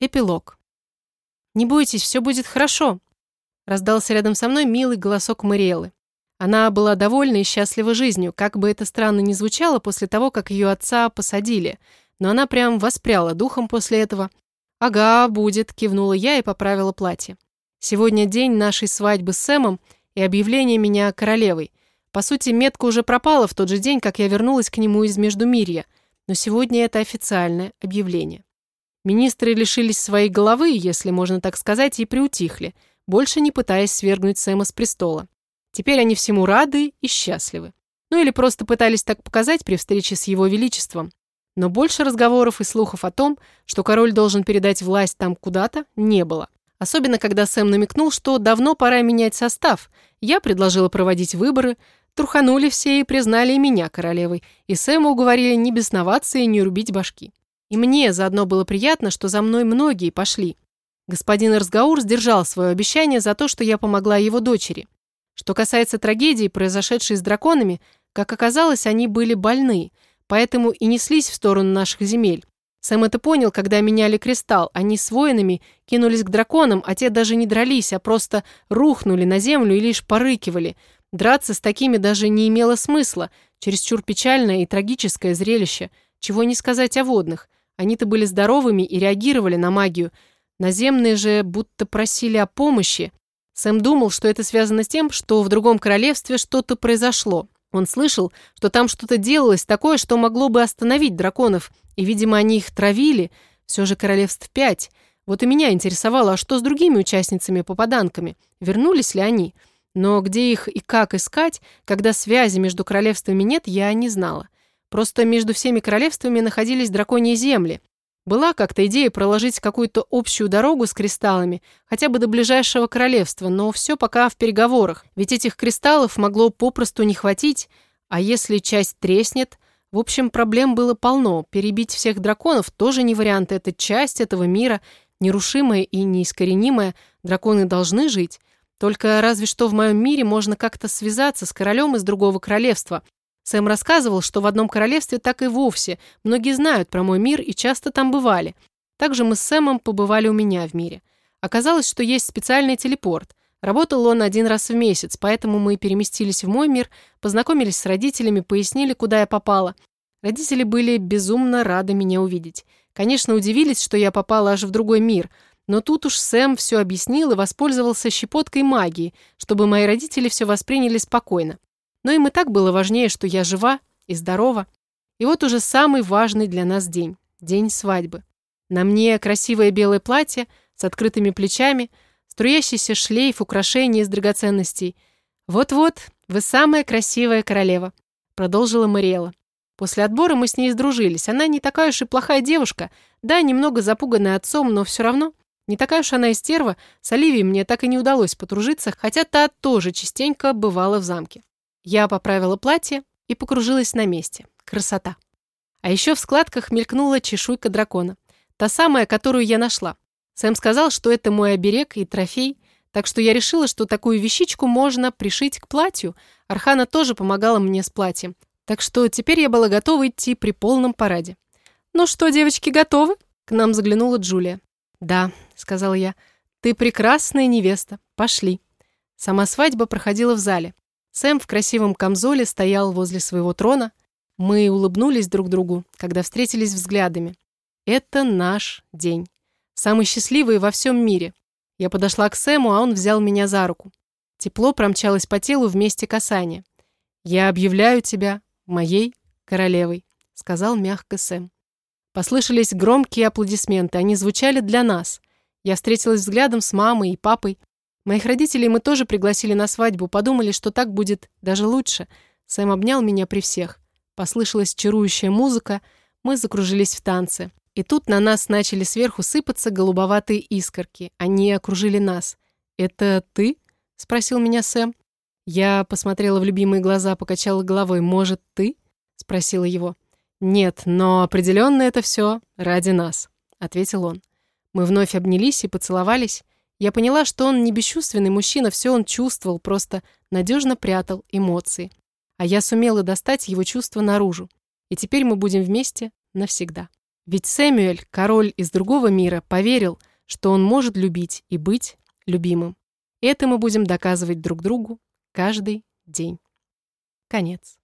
Эпилог. «Не бойтесь, все будет хорошо», — раздался рядом со мной милый голосок Мариэлы. Она была довольна и счастлива жизнью, как бы это странно ни звучало после того, как ее отца посадили, но она прям воспряла духом после этого. «Ага, будет», — кивнула я и поправила платье. «Сегодня день нашей свадьбы с Сэмом и объявление меня королевой. По сути, метка уже пропала в тот же день, как я вернулась к нему из Междумирья, но сегодня это официальное объявление». Министры лишились своей головы, если можно так сказать, и приутихли, больше не пытаясь свергнуть Сэма с престола. Теперь они всему рады и счастливы. Ну или просто пытались так показать при встрече с его величеством. Но больше разговоров и слухов о том, что король должен передать власть там куда-то, не было. Особенно, когда Сэм намекнул, что давно пора менять состав. Я предложила проводить выборы, труханули все и признали меня королевой, и Сэма уговорили не бесноваться и не рубить башки. И мне заодно было приятно, что за мной многие пошли. Господин Разгаур сдержал свое обещание за то, что я помогла его дочери. Что касается трагедии, произошедшей с драконами, как оказалось, они были больны, поэтому и неслись в сторону наших земель. Сэм это понял, когда меняли кристалл. Они с воинами кинулись к драконам, а те даже не дрались, а просто рухнули на землю и лишь порыкивали. Драться с такими даже не имело смысла. Чересчур печальное и трагическое зрелище. Чего не сказать о водных. Они-то были здоровыми и реагировали на магию. Наземные же будто просили о помощи. Сэм думал, что это связано с тем, что в другом королевстве что-то произошло. Он слышал, что там что-то делалось такое, что могло бы остановить драконов, и, видимо, они их травили. Все же королевств пять. Вот и меня интересовало, а что с другими участницами-попаданками? Вернулись ли они? Но где их и как искать, когда связи между королевствами нет, я не знала. Просто между всеми королевствами находились драконьи земли. Была как-то идея проложить какую-то общую дорогу с кристаллами, хотя бы до ближайшего королевства, но все пока в переговорах, ведь этих кристаллов могло попросту не хватить, а если часть треснет... В общем, проблем было полно. Перебить всех драконов тоже не вариант. Это часть этого мира, нерушимая и неискоренимая. Драконы должны жить. Только разве что в моем мире можно как-то связаться с королем из другого королевства, Сэм рассказывал, что в одном королевстве так и вовсе. Многие знают про мой мир и часто там бывали. Также мы с Сэмом побывали у меня в мире. Оказалось, что есть специальный телепорт. Работал он один раз в месяц, поэтому мы переместились в мой мир, познакомились с родителями, пояснили, куда я попала. Родители были безумно рады меня увидеть. Конечно, удивились, что я попала аж в другой мир, но тут уж Сэм все объяснил и воспользовался щепоткой магии, чтобы мои родители все восприняли спокойно. Но им и так было важнее, что я жива и здорова. И вот уже самый важный для нас день – день свадьбы. На мне красивое белое платье с открытыми плечами, струящийся шлейф украшений из драгоценностей. «Вот-вот, вы самая красивая королева», – продолжила Мариэла. После отбора мы с ней сдружились. Она не такая уж и плохая девушка. Да, немного запуганная отцом, но все равно. Не такая уж она и стерва. С Оливией мне так и не удалось подружиться, хотя та тоже частенько бывала в замке. Я поправила платье и покружилась на месте. Красота. А еще в складках мелькнула чешуйка дракона. Та самая, которую я нашла. Сэм сказал, что это мой оберег и трофей, так что я решила, что такую вещичку можно пришить к платью. Архана тоже помогала мне с платьем. Так что теперь я была готова идти при полном параде. «Ну что, девочки, готовы?» К нам заглянула Джулия. «Да», — сказала я, — «ты прекрасная невеста. Пошли». Сама свадьба проходила в зале. Сэм в красивом камзоле стоял возле своего трона. Мы улыбнулись друг другу, когда встретились взглядами. Это наш день. Самый счастливый во всем мире. Я подошла к Сэму, а он взял меня за руку. Тепло промчалось по телу вместе касания. «Я объявляю тебя моей королевой», — сказал мягко Сэм. Послышались громкие аплодисменты, они звучали для нас. Я встретилась взглядом с мамой и папой. Моих родителей мы тоже пригласили на свадьбу, подумали, что так будет даже лучше. Сэм обнял меня при всех. Послышалась чарующая музыка, мы закружились в танце. И тут на нас начали сверху сыпаться голубоватые искорки. Они окружили нас. «Это ты?» — спросил меня Сэм. Я посмотрела в любимые глаза, покачала головой. «Может, ты?» — спросила его. «Нет, но определенно это все ради нас», — ответил он. Мы вновь обнялись и поцеловались. Я поняла, что он не бесчувственный мужчина, все он чувствовал, просто надежно прятал эмоции. А я сумела достать его чувства наружу. И теперь мы будем вместе навсегда. Ведь Сэмюэль, король из другого мира, поверил, что он может любить и быть любимым. Это мы будем доказывать друг другу каждый день. Конец.